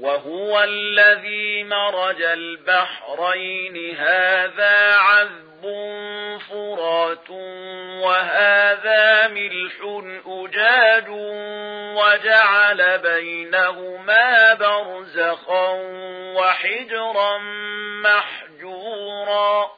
وهو الذي مرج البحرين هذا عذب فرات وهذا ملح أُجَاجٌ وجعل بينهما برزخا وحجرا محجورا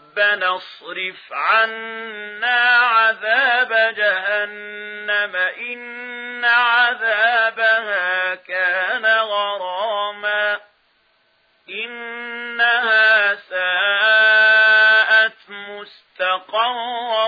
ربنا اصرف عنا عذاب جهنم إن عذابها كان غراما. إنها ساءت مستقرا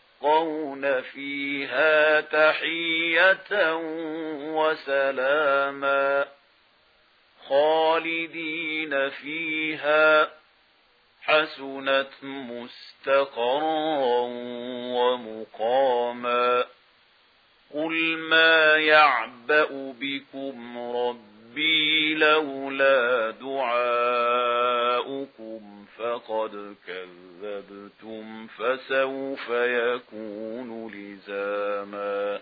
يلقون فيها تحية وسلاما خالدين فيها حسنت مستقرا ومقاما قل ما يعبأ بكم ربي لولا قد كذبتم فسوف يكون لزاما.